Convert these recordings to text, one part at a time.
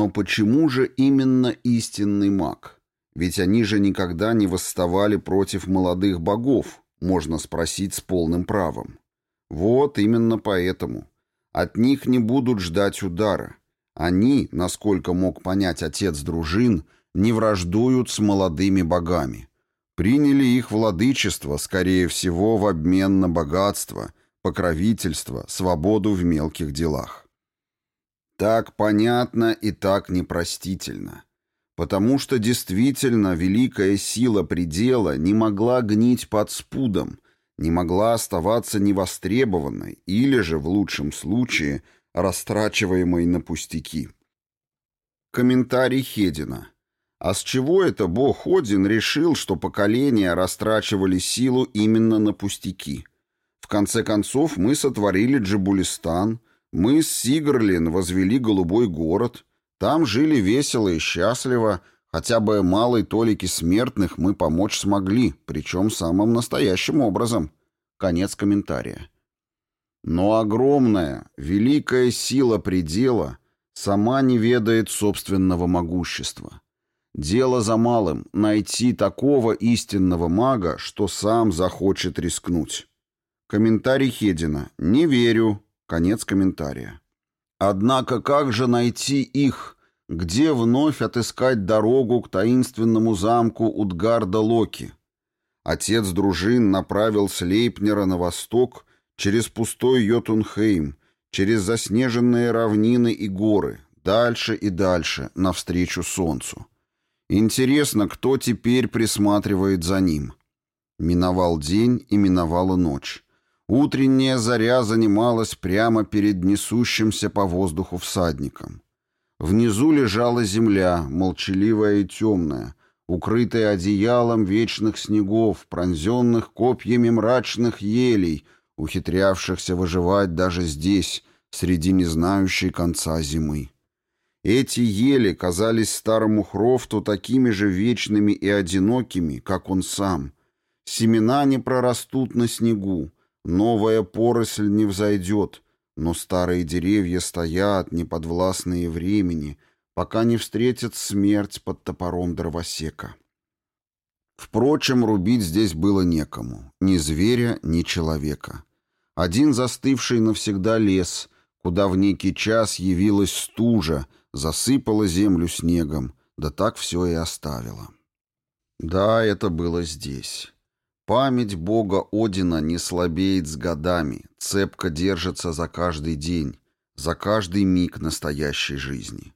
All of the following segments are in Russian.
Но почему же именно истинный маг? Ведь они же никогда не восставали против молодых богов, можно спросить с полным правом. Вот именно поэтому. От них не будут ждать удара. Они, насколько мог понять отец дружин, не враждуют с молодыми богами. Приняли их владычество, скорее всего, в обмен на богатство, покровительство, свободу в мелких делах. Так понятно и так непростительно. Потому что действительно великая сила предела не могла гнить под спудом, не могла оставаться невостребованной или же, в лучшем случае, растрачиваемой на пустяки. Комментарий Хедина. А с чего это бог Один решил, что поколения растрачивали силу именно на пустяки? В конце концов, мы сотворили Джабулистан, мы с Сигрлин возвели голубой город, там жили весело и счастливо, хотя бы малой толике смертных мы помочь смогли, причем самым настоящим образом. Конец комментария. Но огромная, великая сила предела сама не ведает собственного могущества. Дело за малым — найти такого истинного мага, что сам захочет рискнуть. Комментарий Хедина. «Не верю». Конец комментария. Однако как же найти их? Где вновь отыскать дорогу к таинственному замку Утгарда Локи? Отец дружин направил Слейпнера на восток через пустой Йотунхейм, через заснеженные равнины и горы, дальше и дальше, навстречу солнцу. Интересно, кто теперь присматривает за ним? Миновал день и миновала ночь. Утренняя заря занималась прямо перед несущимся по воздуху всадником. Внизу лежала земля, молчаливая и темная, укрытая одеялом вечных снегов, пронзенных копьями мрачных елей, ухитрявшихся выживать даже здесь, среди не знающей конца зимы. Эти ели казались старому Хрофту такими же вечными и одинокими, как он сам. Семена не прорастут на снегу, новая поросль не взойдет, но старые деревья стоят, неподвластные времени, пока не встретят смерть под топором дровосека. Впрочем, рубить здесь было некому, ни зверя, ни человека. Один застывший навсегда лес, куда в некий час явилась стужа, засыпала землю снегом, да так все и оставила. Да, это было здесь. Память бога Одина не слабеет с годами, цепко держится за каждый день, за каждый миг настоящей жизни.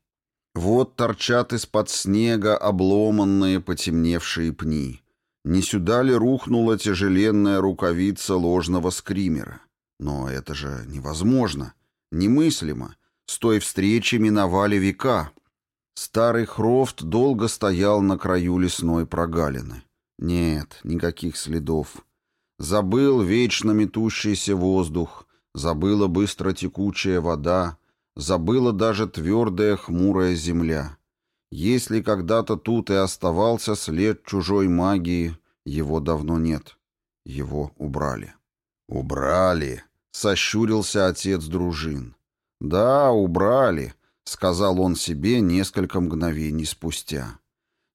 Вот торчат из-под снега обломанные потемневшие пни. Не сюда ли рухнула тяжеленная рукавица ложного скримера? Но это же невозможно, немыслимо. С той встречи миновали века. Старый Хрофт долго стоял на краю лесной прогалины. Нет, никаких следов. Забыл вечно метущийся воздух, забыла быстро текучая вода, забыла даже твердая хмурая земля. Если когда-то тут и оставался след чужой магии, его давно нет. Его убрали. «Убрали!» — сощурился отец дружин. «Да, убрали», — сказал он себе несколько мгновений спустя.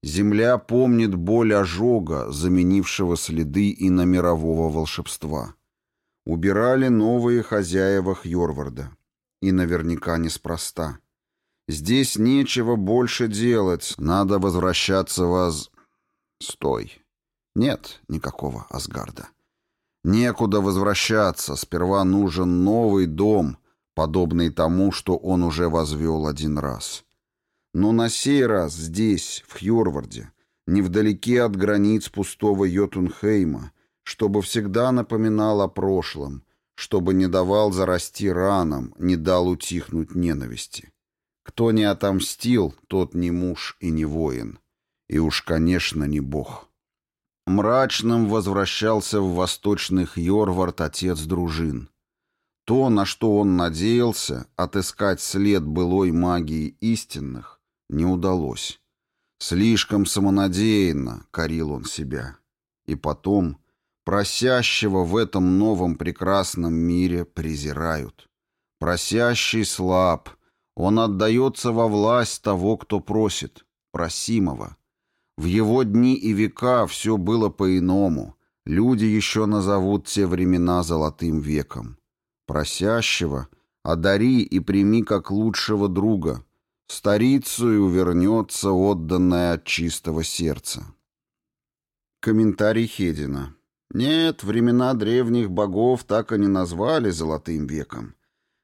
Земля помнит боль ожога, заменившего следы и на мирового волшебства. Убирали новые хозяева Хьорварда. И наверняка неспроста. Здесь нечего больше делать, надо возвращаться в Аз... Стой. Нет никакого Асгарда. Некуда возвращаться, сперва нужен новый дом, подобный тому, что он уже возвел один раз. Но на сей раз здесь, в Хьорварде, невдалеке от границ пустого Йотунхейма, чтобы всегда напоминал о прошлом, чтобы не давал зарасти ранам, не дал утихнуть ненависти. Кто не отомстил, тот не муж и не воин. И уж, конечно, не бог. Мрачным возвращался в восточный Хьорвард отец дружин. То, на что он надеялся, отыскать след былой магии истинных, не удалось. Слишком самонадеянно корил он себя. И потом просящего в этом новом прекрасном мире презирают. Просящий слаб, Он отдается во власть того, кто просит, просимого. В его дни и века все было по-иному. Люди еще назовут те времена золотым веком. Просящего одари и прими как лучшего друга. Старицу и увернется отданное от чистого сердца. Комментарий Хедина. Нет, времена древних богов так и не назвали золотым веком.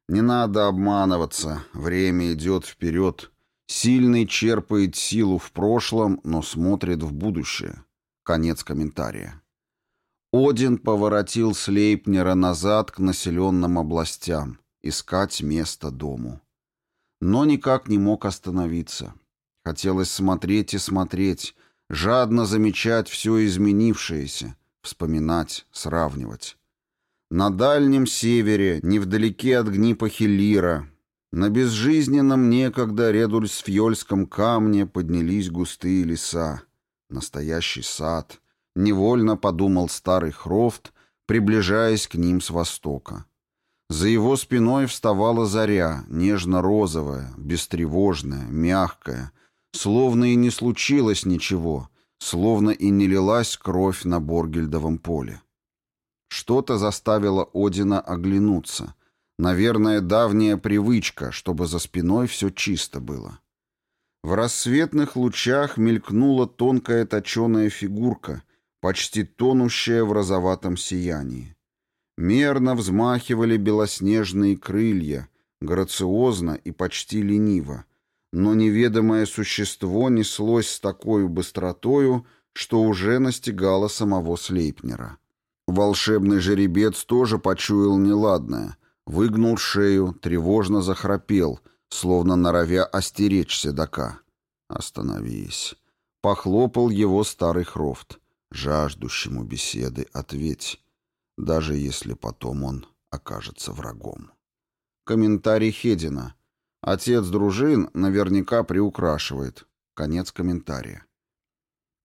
Не надо обманываться, время идет вперед. Сильный черпает силу в прошлом, но смотрит в будущее. Конец комментария. Один поворотил Слейпнера назад к населенным областям, искать место дому. Но никак не мог остановиться. Хотелось смотреть и смотреть, жадно замечать все изменившееся, вспоминать, сравнивать. На дальнем севере, невдалеке от гнипа Хиллира, на безжизненном некогда Редульсфьольском камне поднялись густые леса. Настоящий сад. Невольно подумал старый Хрофт, приближаясь к ним с востока. За его спиной вставала заря, нежно-розовая, бестревожная, мягкая, словно и не случилось ничего, словно и не лилась кровь на Боргельдовом поле. Что-то заставило Одина оглянуться. Наверное, давняя привычка, чтобы за спиной все чисто было. В рассветных лучах мелькнула тонкая точеная фигурка, почти тонущая в розоватом сиянии. Мерно взмахивали белоснежные крылья, грациозно и почти лениво, но неведомое существо неслось с такой быстротою, что уже настигало самого Слейпнера. Волшебный жеребец тоже почуял неладное, выгнул шею, тревожно захрапел, словно норовя остеречь седока. «Остановись!» — похлопал его старый Хрофт. «Жаждущему беседы ответь, даже если потом он окажется врагом». Комментарий Хедина. Отец дружин наверняка приукрашивает. Конец комментария.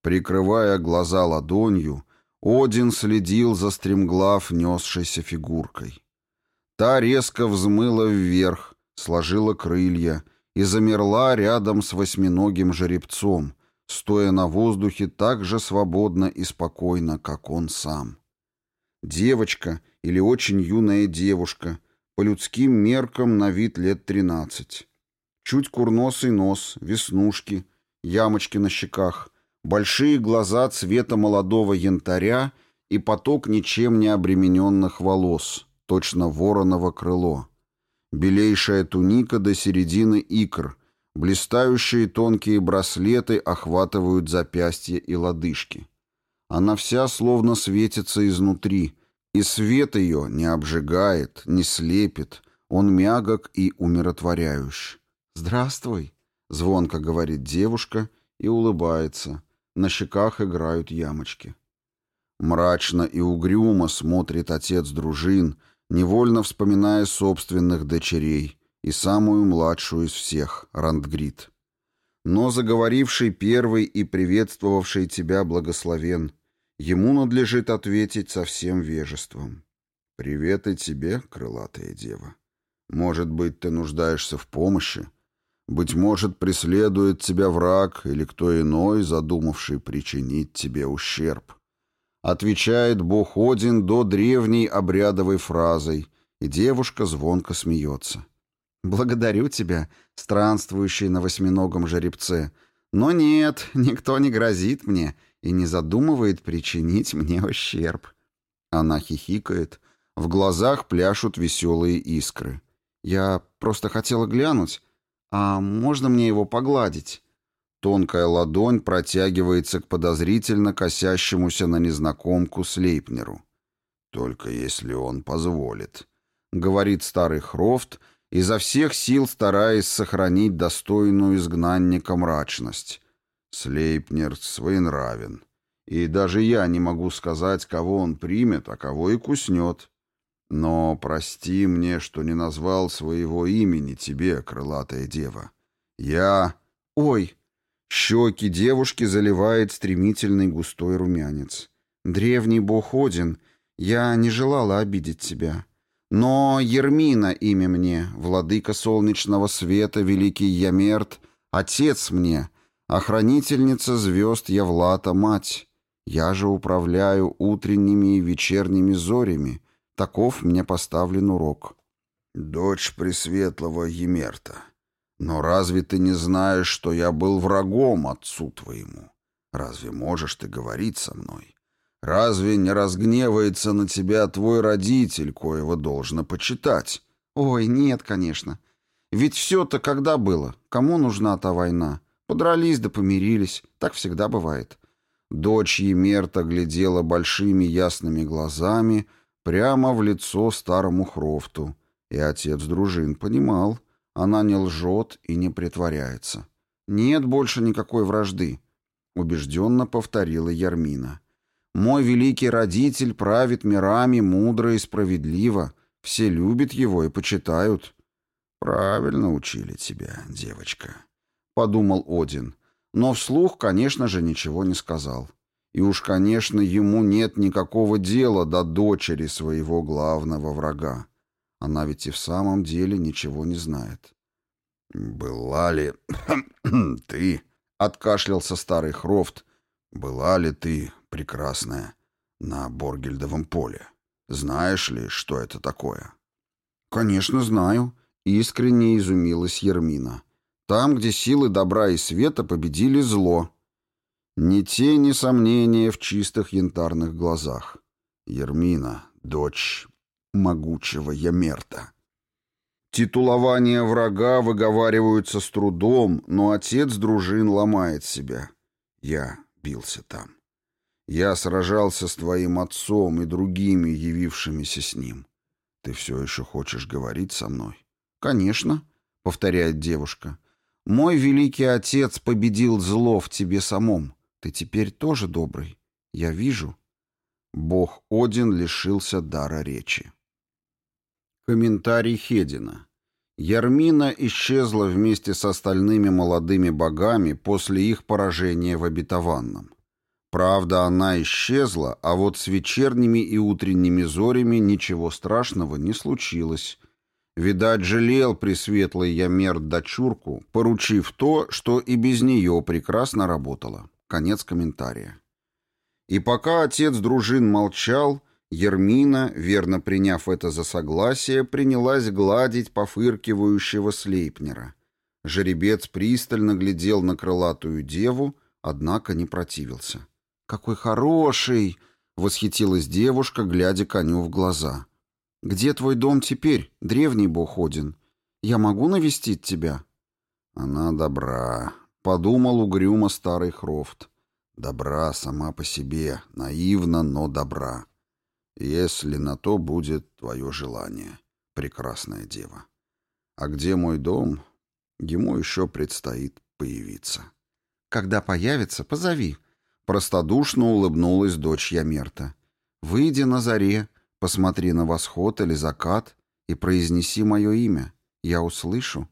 Прикрывая глаза ладонью, один следил за стремглав несшейся фигуркой. Та резко взмыла вверх, сложила крылья и замерла рядом с восьминогим жеребцом, стоя на воздухе так же свободно и спокойно, как он сам. Девочка или очень юная девушка, по людским меркам на вид лет тринадцать. Чуть курносый нос, веснушки, ямочки на щеках — большие глаза цвета молодого янтаря и поток ничем не обремененных волос, точно вороново крыло. Белейшая туника до середины икр, блистающие тонкие браслеты охватывают запястья и лодыжки. Она вся словно светится изнутри, и свет ее не обжигает, не слепит, он мягок и умиротворяющий. «Здравствуй», — звонко говорит девушка и улыбается, на щеках играют ямочки. Мрачно и угрюмо смотрит отец дружин, невольно вспоминая собственных дочерей и самую младшую из всех, Рандгрид. Но заговоривший первый и приветствовавший тебя благословен, ему надлежит ответить со всем вежеством. «Привет и тебе, крылатая дева. Может быть, ты нуждаешься в помощи?» Быть может, преследует тебя враг или кто иной, задумавший причинить тебе ущерб. Отвечает бог Один до древней обрядовой фразой, и девушка звонко смеется. «Благодарю тебя, странствующий на восьминогом жеребце. Но нет, никто не грозит мне и не задумывает причинить мне ущерб». Она хихикает, в глазах пляшут веселые искры. «Я просто хотела глянуть». «А можно мне его погладить?» Тонкая ладонь протягивается к подозрительно косящемуся на незнакомку Слейпнеру. «Только если он позволит», — говорит старый Хрофт, изо всех сил стараясь сохранить достойную изгнанника мрачность. Слейпнер своенравен. И даже я не могу сказать, кого он примет, а кого и куснет. Но прости мне, что не назвал своего имени тебе, крылатая дева. Я... Ой! Щеки девушки заливает стремительный густой румянец. Древний бог Один, я не желала обидеть тебя. Но Ермина имя мне, владыка солнечного света, великий Ямерт, отец мне, охранительница звезд Явлата, мать. Я же управляю утренними и вечерними зорями, таков мне поставлен урок. Дочь Пресветлого Емерта, но разве ты не знаешь, что я был врагом отцу твоему? Разве можешь ты говорить со мной? Разве не разгневается на тебя твой родитель, коего должно почитать? Ой, нет, конечно. Ведь все-то когда было? Кому нужна та война? Подрались да помирились. Так всегда бывает. Дочь Емерта глядела большими ясными глазами прямо в лицо старому Хрофту. И отец дружин понимал, она не лжет и не притворяется. Нет больше никакой вражды, убежденно повторила Ярмина. Мой великий родитель правит мирами мудро и справедливо. Все любят его и почитают. Правильно учили тебя, девочка, подумал Один, но вслух, конечно же, ничего не сказал. И уж, конечно, ему нет никакого дела до дочери своего главного врага. Она ведь и в самом деле ничего не знает. «Была ли ты?» — откашлялся старый Хрофт. «Была ли ты прекрасная, на Боргельдовом поле. Знаешь ли, что это такое?» «Конечно, знаю», — искренне изумилась Ермина. «Там, где силы добра и света победили зло». Ни тени сомнения в чистых янтарных глазах. Ермина, дочь могучего Ямерта. Титулования врага выговариваются с трудом, но отец дружин ломает себя. Я бился там. Я сражался с твоим отцом и другими, явившимися с ним. Ты все еще хочешь говорить со мной? Конечно, повторяет девушка. Мой великий отец победил зло в тебе самом. Ты теперь тоже добрый. Я вижу. Бог Один лишился дара речи. Комментарий Хедина. Ярмина исчезла вместе с остальными молодыми богами после их поражения в обетованном. Правда, она исчезла, а вот с вечерними и утренними зорями ничего страшного не случилось. Видать, жалел пресветлый Ямер дочурку, поручив то, что и без нее прекрасно работало. Конец комментария. И пока отец дружин молчал, Ермина, верно приняв это за согласие, принялась гладить пофыркивающего Слейпнера. Жеребец пристально глядел на крылатую деву, однако не противился. «Какой хороший!» — восхитилась девушка, глядя коню в глаза. «Где твой дом теперь, древний бог Один? Я могу навестить тебя?» «Она добра», — подумал угрюмо старый Хрофт. «Добра сама по себе, наивна, но добра. Если на то будет твое желание, прекрасная дева. А где мой дом, ему еще предстоит появиться». «Когда появится, позови», Простодушно улыбнулась дочь Ямерта. «Выйди на заре, посмотри на восход или закат и произнеси мое имя. Я услышу.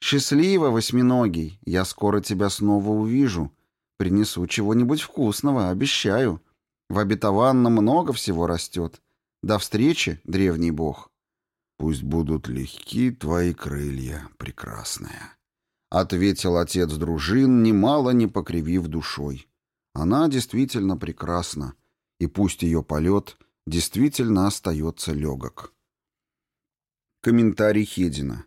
Счастливо, восьминогий, я скоро тебя снова увижу. Принесу чего-нибудь вкусного, обещаю. В обетованном много всего растет. До встречи, древний бог». «Пусть будут легки твои крылья, прекрасная», — ответил отец дружин, немало не покривив душой. Она действительно прекрасна, и пусть ее полет действительно остается легок. Комментарий Хедина.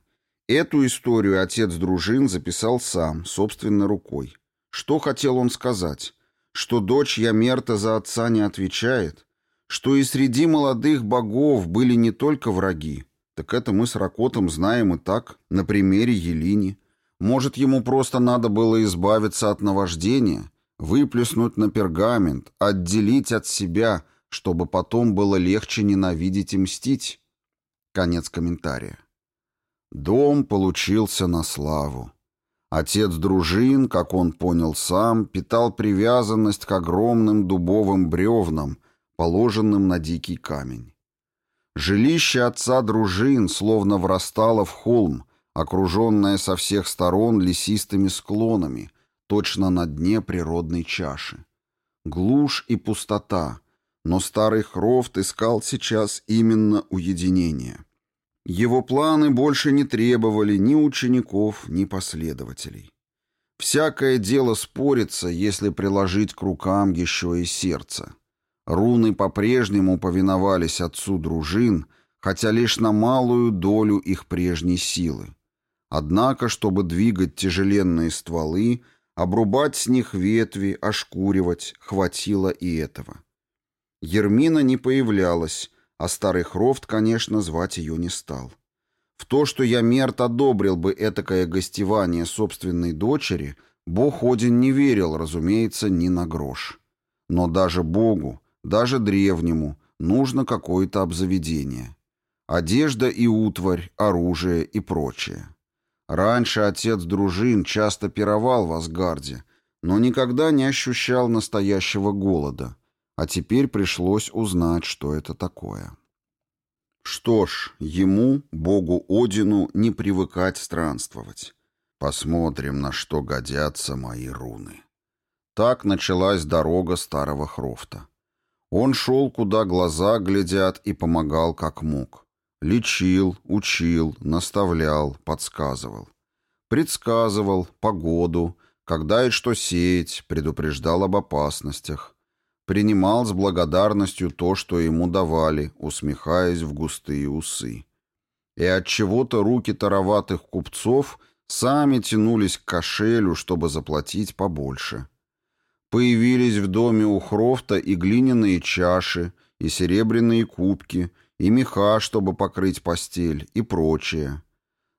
Эту историю отец дружин записал сам, собственной рукой. Что хотел он сказать? Что дочь Ямерта за отца не отвечает? Что и среди молодых богов были не только враги? Так это мы с Ракотом знаем и так, на примере Елини. Может, ему просто надо было избавиться от наваждения — выплеснуть на пергамент, отделить от себя, чтобы потом было легче ненавидеть и мстить. Конец комментария. Дом получился на славу. Отец дружин, как он понял сам, питал привязанность к огромным дубовым бревнам, положенным на дикий камень. Жилище отца дружин словно врастало в холм, окруженное со всех сторон лесистыми склонами, точно на дне природной чаши. Глушь и пустота, но старый Хрофт искал сейчас именно уединение. Его планы больше не требовали ни учеников, ни последователей. Всякое дело спорится, если приложить к рукам еще и сердце. Руны по-прежнему повиновались отцу дружин, хотя лишь на малую долю их прежней силы. Однако, чтобы двигать тяжеленные стволы, обрубать с них ветви, ошкуривать, хватило и этого. Ермина не появлялась, а старый Хрофт, конечно, звать ее не стал. В то, что я мерт одобрил бы этакое гостевание собственной дочери, бог Один не верил, разумеется, ни на грош. Но даже богу, даже древнему, нужно какое-то обзаведение. Одежда и утварь, оружие и прочее. Раньше отец дружин часто пировал в Асгарде, но никогда не ощущал настоящего голода, а теперь пришлось узнать, что это такое. Что ж, ему, богу Одину, не привыкать странствовать. Посмотрим, на что годятся мои руны. Так началась дорога старого Хрофта. Он шел, куда глаза глядят, и помогал, как мог. Лечил, учил, наставлял, подсказывал. Предсказывал погоду, когда и что сеять, предупреждал об опасностях принимал с благодарностью то, что ему давали, усмехаясь в густые усы. И от чего-то руки тароватых купцов сами тянулись к кошелю, чтобы заплатить побольше. Появились в доме у Хрофта и глиняные чаши, и серебряные кубки, и меха, чтобы покрыть постель, и прочее.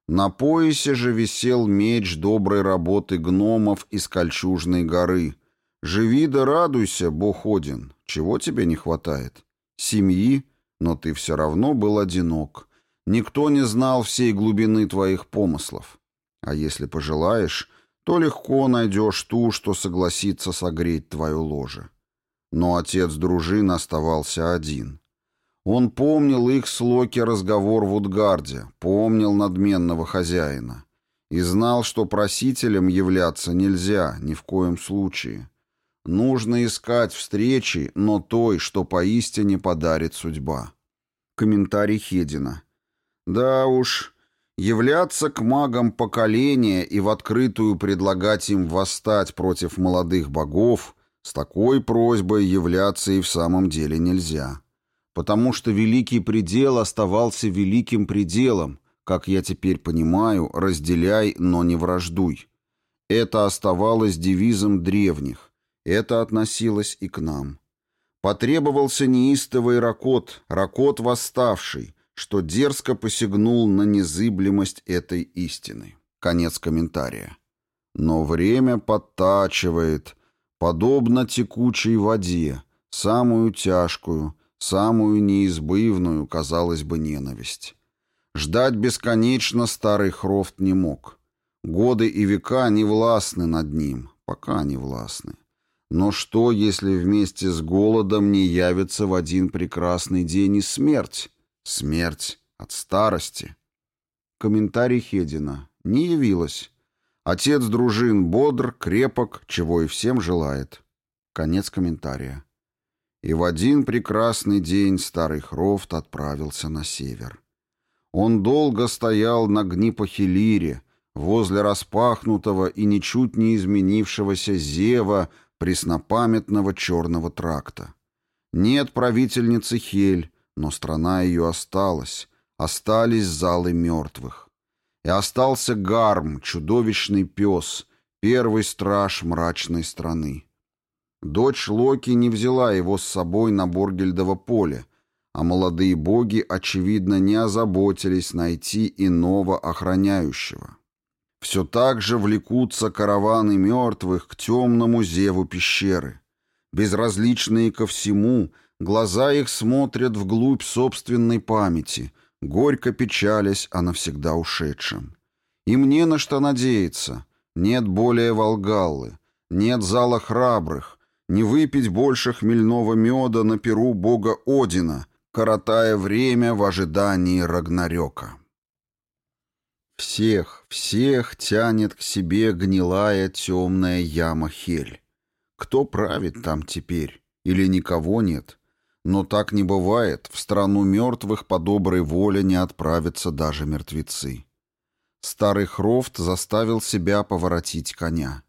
На поясе же висел меч доброй работы гномов из Кольчужной горы, Живи да радуйся, Бог Один. Чего тебе не хватает? Семьи, но ты все равно был одинок. Никто не знал всей глубины твоих помыслов. А если пожелаешь, то легко найдешь ту, что согласится согреть твое ложе. Но отец дружин оставался один. Он помнил их с Локи разговор в Утгарде, помнил надменного хозяина. И знал, что просителем являться нельзя ни в коем случае. Нужно искать встречи, но той, что поистине подарит судьба. Комментарий Хедина. Да уж, являться к магам поколения и в открытую предлагать им восстать против молодых богов, с такой просьбой являться и в самом деле нельзя. Потому что великий предел оставался великим пределом, как я теперь понимаю, разделяй, но не враждуй. Это оставалось девизом древних это относилось и к нам. Потребовался неистовый ракот, ракот восставший, что дерзко посягнул на незыблемость этой истины. Конец комментария. Но время подтачивает, подобно текучей воде, самую тяжкую, самую неизбывную, казалось бы, ненависть. Ждать бесконечно старый Хрофт не мог. Годы и века не властны над ним, пока не властны. Но что, если вместе с голодом не явится в один прекрасный день и смерть? Смерть от старости. Комментарий Хедина. Не явилась. Отец дружин бодр, крепок, чего и всем желает. Конец комментария. И в один прекрасный день старый Хрофт отправился на север. Он долго стоял на Гнипохилире, возле распахнутого и ничуть не изменившегося зева преснопамятного черного тракта. Нет правительницы Хель, но страна ее осталась, остались залы мертвых. И остался Гарм, чудовищный пес, первый страж мрачной страны. Дочь Локи не взяла его с собой на Боргельдово поле, а молодые боги, очевидно, не озаботились найти иного охраняющего. Все так же влекутся караваны мертвых к темному зеву пещеры. Безразличные ко всему, глаза их смотрят вглубь собственной памяти, горько печалясь о навсегда ушедшем. Им не на что надеяться. Нет более Волгаллы, нет зала храбрых, не выпить больше хмельного меда на перу бога Одина, коротая время в ожидании Рагнарёка. Всех, всех тянет к себе гнилая темная яма Хель. Кто правит там теперь? Или никого нет? Но так не бывает, в страну мертвых по доброй воле не отправятся даже мертвецы. Старый Хрофт заставил себя поворотить коня.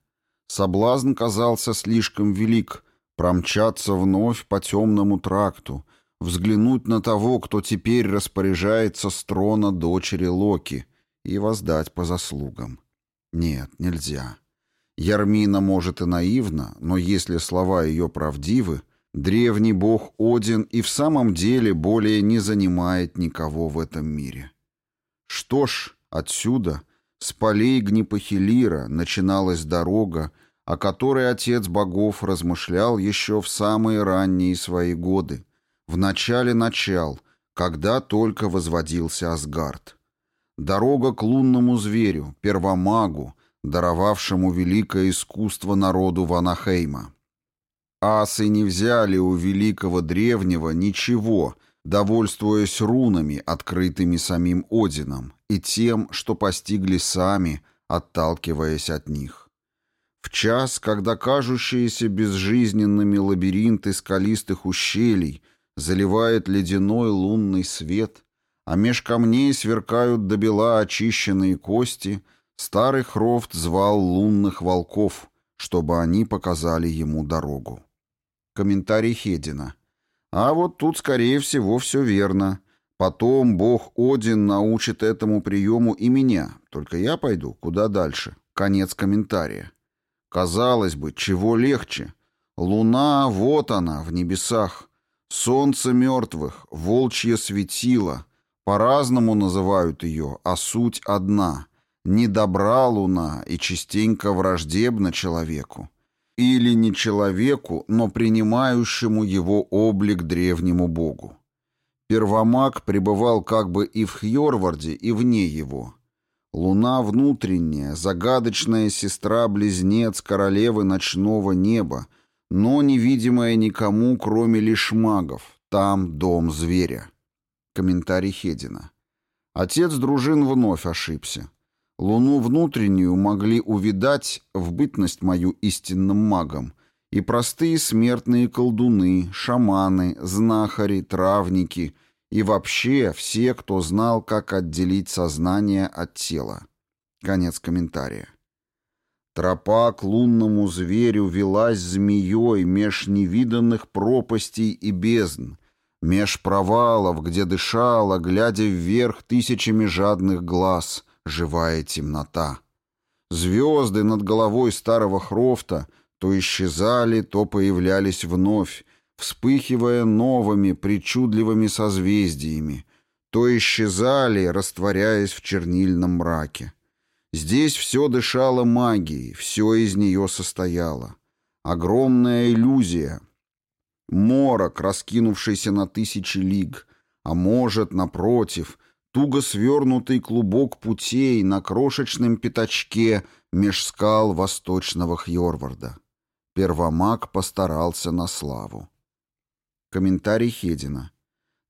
Соблазн казался слишком велик промчаться вновь по темному тракту, взглянуть на того, кто теперь распоряжается с трона дочери Локи, и воздать по заслугам. Нет, нельзя. Ярмина, может, и наивна, но если слова ее правдивы, древний бог Один и в самом деле более не занимает никого в этом мире. Что ж, отсюда, с полей Гнипахилира, начиналась дорога, о которой отец богов размышлял еще в самые ранние свои годы, в начале начал, когда только возводился Асгард. Дорога к лунному зверю, первомагу, даровавшему великое искусство народу Ванахейма. Асы не взяли у великого древнего ничего, довольствуясь рунами, открытыми самим Одином, и тем, что постигли сами, отталкиваясь от них. В час, когда кажущиеся безжизненными лабиринты скалистых ущелий заливает ледяной лунный свет, а меж камней сверкают до бела очищенные кости, старый Хрофт звал лунных волков, чтобы они показали ему дорогу. Комментарий Хедина. А вот тут, скорее всего, все верно. Потом бог Один научит этому приему и меня, только я пойду куда дальше. Конец комментария. Казалось бы, чего легче? Луна, вот она, в небесах. Солнце мертвых, волчье светило. По-разному называют ее, а суть одна. Не добра луна и частенько враждебна человеку. Или не человеку, но принимающему его облик древнему богу. Первомаг пребывал как бы и в Хьорварде, и вне его. Луна внутренняя, загадочная сестра-близнец королевы ночного неба, но невидимая никому, кроме лишь магов. Там дом зверя. Комментарий Хедина. Отец дружин вновь ошибся. Луну внутреннюю могли увидать в бытность мою истинным магом и простые смертные колдуны, шаманы, знахари, травники — и вообще все, кто знал, как отделить сознание от тела. Конец комментария. Тропа к лунному зверю велась змеей меж невиданных пропастей и бездн, меж провалов, где дышала, глядя вверх тысячами жадных глаз, живая темнота. Звезды над головой старого Хрофта то исчезали, то появлялись вновь, вспыхивая новыми причудливыми созвездиями, то исчезали, растворяясь в чернильном мраке. Здесь все дышало магией, все из нее состояло. Огромная иллюзия, морок, раскинувшийся на тысячи лиг, а может, напротив, туго свернутый клубок путей на крошечном пятачке меж скал восточного Хьорварда. Первомаг постарался на славу. Комментарий Хедина.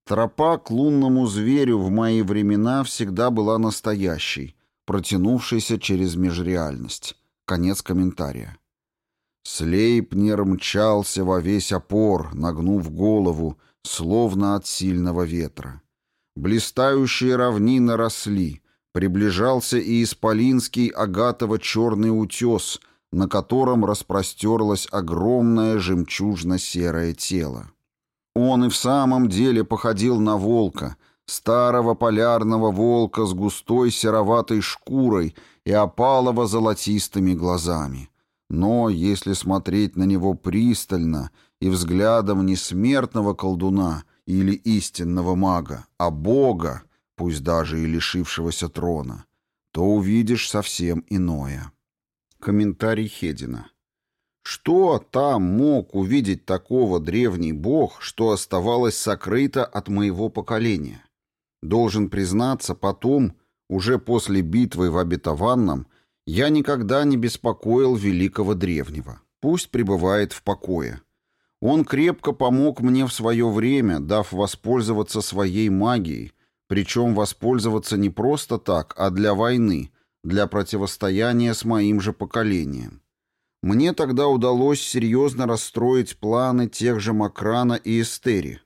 Тропа к лунному зверю в мои времена всегда была настоящей, протянувшейся через межреальность. Конец комментария. Слейпнер мчался во весь опор, нагнув голову, словно от сильного ветра. Блистающие равнины росли, приближался и исполинский агатово-черный утес, на котором распростерлось огромное жемчужно-серое тело. Он и в самом деле походил на волка, старого полярного волка с густой сероватой шкурой и опалово-золотистыми глазами. Но если смотреть на него пристально и взглядом не смертного колдуна или истинного мага, а бога, пусть даже и лишившегося трона, то увидишь совсем иное. Комментарий Хедина. Что там мог увидеть такого древний бог, что оставалось сокрыто от моего поколения? Должен признаться, потом, уже после битвы в обетованном, я никогда не беспокоил великого древнего. Пусть пребывает в покое. Он крепко помог мне в свое время, дав воспользоваться своей магией, причем воспользоваться не просто так, а для войны, для противостояния с моим же поколением. Мне тогда удалось серьезно расстроить планы тех же Макрана и Эстери.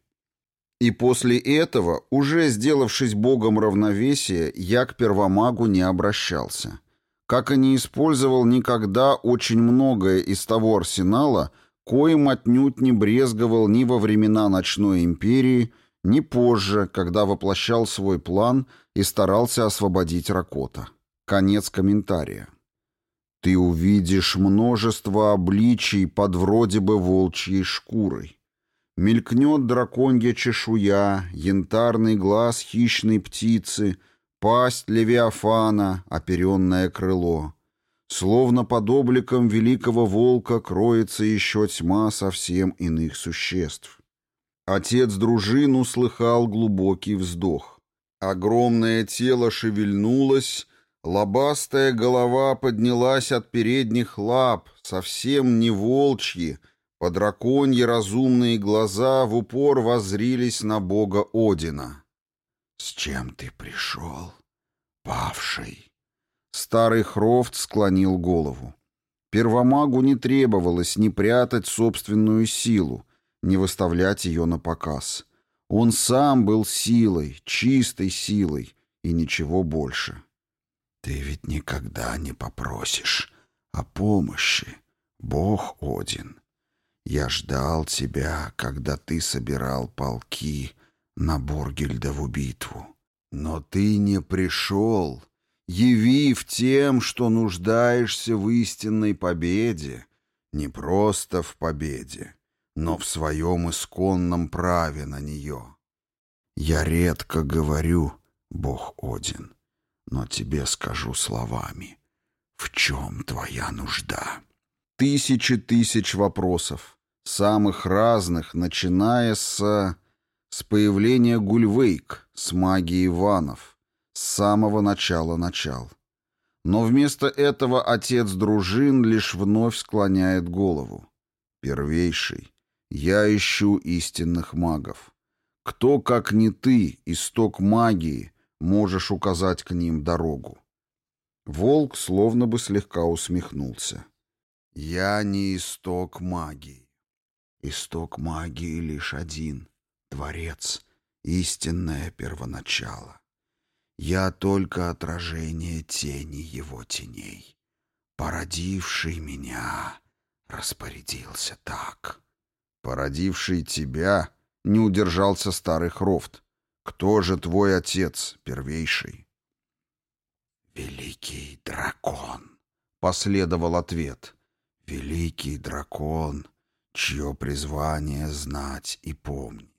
И после этого, уже сделавшись богом равновесия, я к первомагу не обращался. Как и не использовал никогда очень многое из того арсенала, коим отнюдь не брезговал ни во времена Ночной Империи, ни позже, когда воплощал свой план и старался освободить Ракота. Конец комментария. Ты увидишь множество обличий под вроде бы волчьей шкурой. Мелькнет драконья чешуя, янтарный глаз хищной птицы, пасть левиафана, оперенное крыло. Словно под обликом великого волка кроется еще тьма совсем иных существ. Отец дружин услыхал глубокий вздох. Огромное тело шевельнулось, Лобастая голова поднялась от передних лап, совсем не волчьи, по драконьи разумные глаза в упор воззрились на бога Одина. «С чем ты пришел, павший?» Старый Хрофт склонил голову. Первомагу не требовалось ни прятать собственную силу, ни выставлять ее на показ. Он сам был силой, чистой силой, и ничего больше. Ты ведь никогда не попросишь о помощи, Бог Один. Я ждал тебя, когда ты собирал полки на Боргельдову битву. Но ты не пришел, явив тем, что нуждаешься в истинной победе, не просто в победе, но в своем исконном праве на нее. Я редко говорю, Бог Один, но тебе скажу словами. В чем твоя нужда? Тысячи тысяч вопросов, самых разных, начиная с... с появления Гульвейк, с магии Иванов, с самого начала начал. Но вместо этого отец дружин лишь вновь склоняет голову. Первейший, я ищу истинных магов. Кто, как не ты, исток магии, Можешь указать к ним дорогу. Волк словно бы слегка усмехнулся. Я не исток магии. Исток магии лишь один — Творец, истинное первоначало. Я только отражение тени его теней. Породивший меня распорядился так. Породивший тебя не удержался старый Хрофт. «Кто же твой отец, первейший?» «Великий дракон», — последовал ответ. «Великий дракон, чье призвание знать и помнить.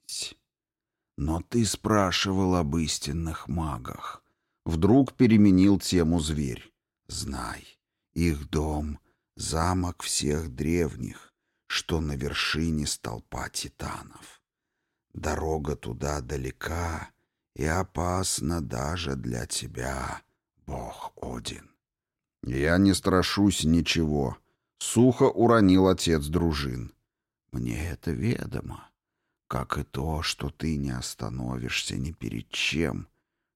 Но ты спрашивал об истинных магах. Вдруг переменил тему зверь. Знай, их дом — замок всех древних, что на вершине столпа титанов. Дорога туда далека и опасна даже для тебя, бог Один. Я не страшусь ничего. Сухо уронил отец дружин. Мне это ведомо, как и то, что ты не остановишься ни перед чем,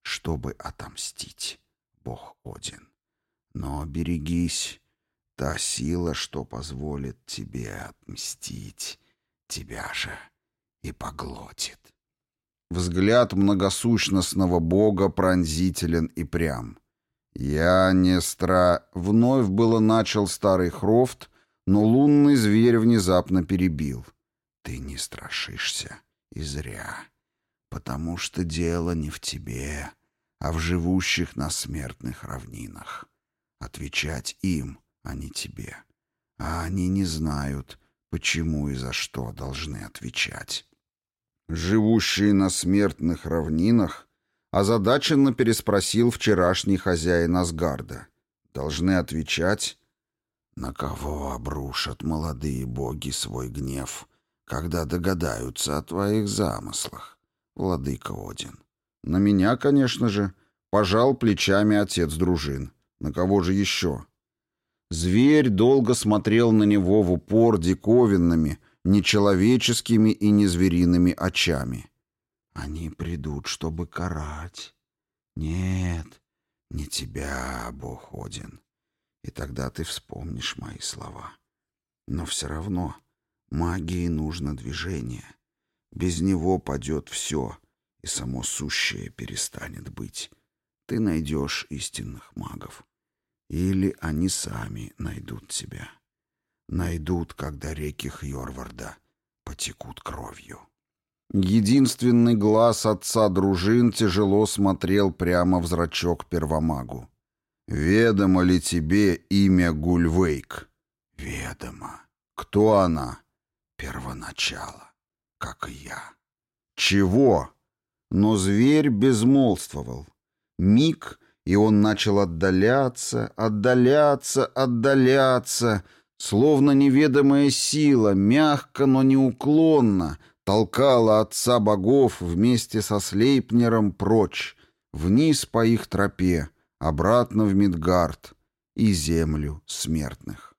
чтобы отомстить, бог Один. Но берегись, та сила, что позволит тебе отмстить, тебя же и поглотит. Взгляд многосущностного бога пронзителен и прям. «Я не стра...» Вновь было начал старый Хрофт, но лунный зверь внезапно перебил. «Ты не страшишься, и зря, потому что дело не в тебе, а в живущих на смертных равнинах. Отвечать им, а не тебе. А они не знают, почему и за что должны отвечать» живущие на смертных равнинах, озадаченно переспросил вчерашний хозяин Асгарда. Должны отвечать, на кого обрушат молодые боги свой гнев, когда догадаются о твоих замыслах, владыка Один. На меня, конечно же, пожал плечами отец дружин. На кого же еще? Зверь долго смотрел на него в упор диковинными, нечеловеческими и незвериными очами. Они придут, чтобы карать. Нет, не тебя, Бог Один. И тогда ты вспомнишь мои слова. Но все равно магии нужно движение. Без него падет все, и само сущее перестанет быть. Ты найдешь истинных магов. Или они сами найдут тебя. Найдут, когда реки Хьорварда потекут кровью. Единственный глаз отца дружин тяжело смотрел прямо в зрачок первомагу. «Ведомо ли тебе имя Гульвейк?» «Ведомо. Кто она?» «Первоначало, как и я». «Чего?» Но зверь безмолвствовал. Миг, и он начал отдаляться, отдаляться, отдаляться, словно неведомая сила, мягко, но неуклонно, толкала отца богов вместе со Слейпнером прочь, вниз по их тропе, обратно в Мидгард и землю смертных.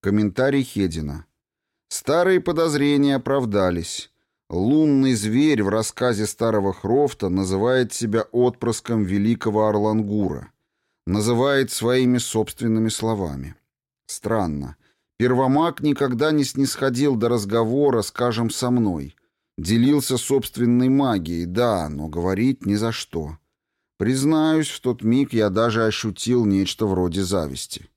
Комментарий Хедина. Старые подозрения оправдались. Лунный зверь в рассказе старого Хрофта называет себя отпрыском великого Орлангура. Называет своими собственными словами. Странно. Первомаг никогда не снисходил до разговора, скажем, со мной. Делился собственной магией, да, но говорить ни за что. Признаюсь, в тот миг я даже ощутил нечто вроде зависти.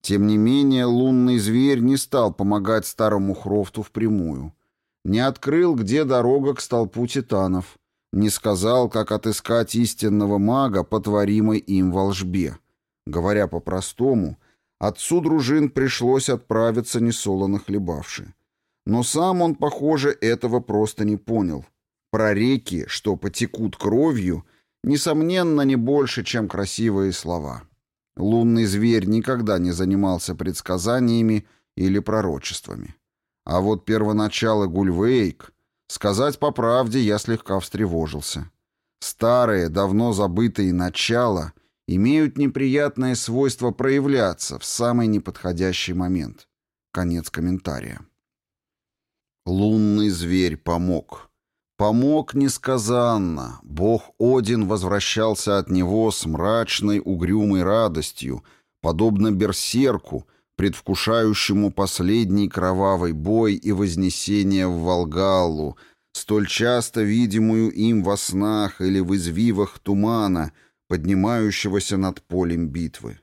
Тем не менее, лунный зверь не стал помогать старому Хрофту впрямую. Не открыл, где дорога к столпу титанов. Не сказал, как отыскать истинного мага, потворимой им волжбе. Говоря по-простому, отцу дружин пришлось отправиться несолоно хлебавши. Но сам он, похоже, этого просто не понял. Про реки, что потекут кровью — Несомненно, не больше, чем красивые слова. Лунный зверь никогда не занимался предсказаниями или пророчествами. А вот первоначало Гульвейк, сказать по правде, я слегка встревожился. Старые, давно забытые начала имеют неприятное свойство проявляться в самый неподходящий момент. Конец комментария. Лунный зверь помог. Помог несказанно. Бог Один возвращался от него с мрачной угрюмой радостью, подобно берсерку, предвкушающему последний кровавый бой и вознесение в Волгалу, столь часто видимую им во снах или в извивах тумана, поднимающегося над полем битвы.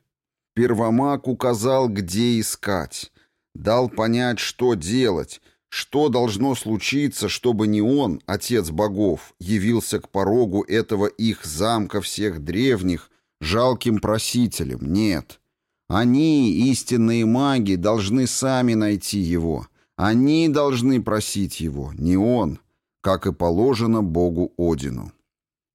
Первомаг указал, где искать, дал понять, что делать — что должно случиться, чтобы не он, отец богов, явился к порогу этого их замка всех древних, жалким просителем? Нет. Они, истинные маги, должны сами найти его. Они должны просить его, не он, как и положено богу Одину.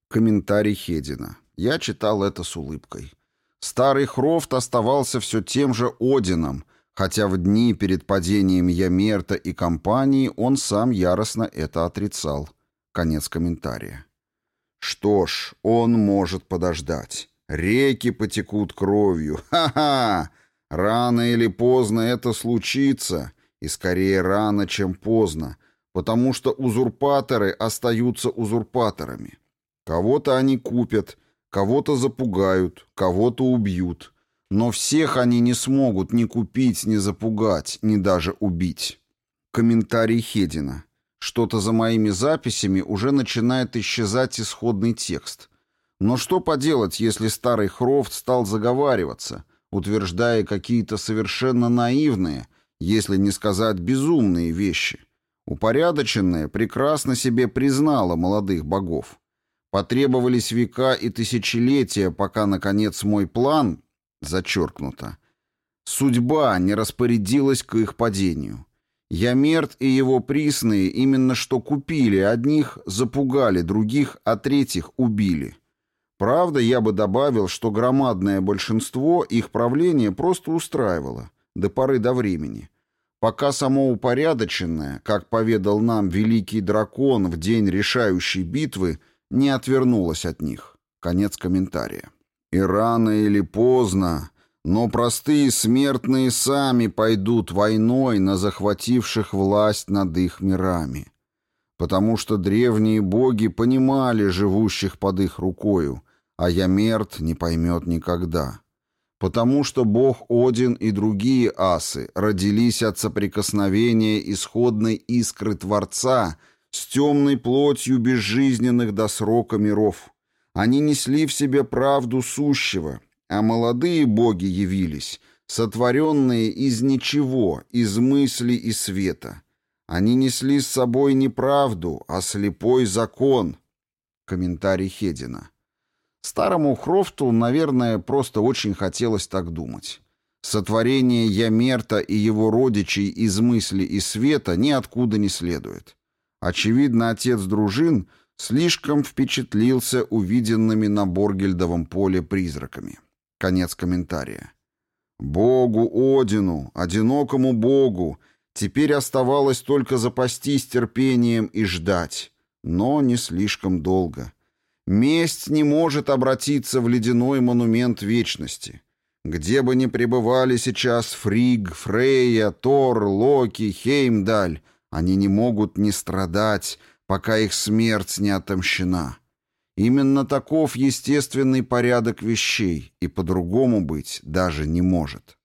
Комментарий Хедина. Я читал это с улыбкой. Старый Хрофт оставался все тем же Одином, хотя в дни перед падением Ямерта и компании он сам яростно это отрицал. Конец комментария. Что ж, он может подождать. Реки потекут кровью. Ха-ха! Рано или поздно это случится, и скорее рано, чем поздно, потому что узурпаторы остаются узурпаторами. Кого-то они купят, кого-то запугают, кого-то убьют. Но всех они не смогут ни купить, ни запугать, ни даже убить. Комментарий Хедина. Что-то за моими записями уже начинает исчезать исходный текст. Но что поделать, если старый Хрофт стал заговариваться, утверждая какие-то совершенно наивные, если не сказать безумные вещи? Упорядоченная прекрасно себе признала молодых богов. Потребовались века и тысячелетия, пока, наконец, мой план, Зачеркнуто. Судьба не распорядилась к их падению. Ямерт и его присные именно что купили одних, запугали других, а третьих убили. Правда, я бы добавил, что громадное большинство их правления просто устраивало, до поры до времени. Пока само упорядоченное, как поведал нам великий дракон в день решающей битвы, не отвернулось от них. Конец комментария. И рано или поздно, но простые смертные сами пойдут войной на захвативших власть над их мирами. Потому что древние боги понимали живущих под их рукою, а Ямерт не поймет никогда. Потому что бог Один и другие асы родились от соприкосновения исходной искры Творца с темной плотью безжизненных до срока миров. Они несли в себе правду сущего, а молодые боги явились, сотворенные из ничего, из мысли и света. Они несли с собой не правду, а слепой закон. Комментарий Хедина. Старому Хрофту, наверное, просто очень хотелось так думать. Сотворение Ямерта и его родичей из мысли и света ниоткуда не следует. Очевидно, отец дружин слишком впечатлился увиденными на Боргельдовом поле призраками. Конец комментария. Богу Одину, одинокому Богу, теперь оставалось только запастись терпением и ждать, но не слишком долго. Месть не может обратиться в ледяной монумент вечности. Где бы ни пребывали сейчас Фриг, Фрейя, Тор, Локи, Хеймдаль, они не могут не страдать, пока их смерть не отомщена. Именно таков естественный порядок вещей, и по-другому быть даже не может.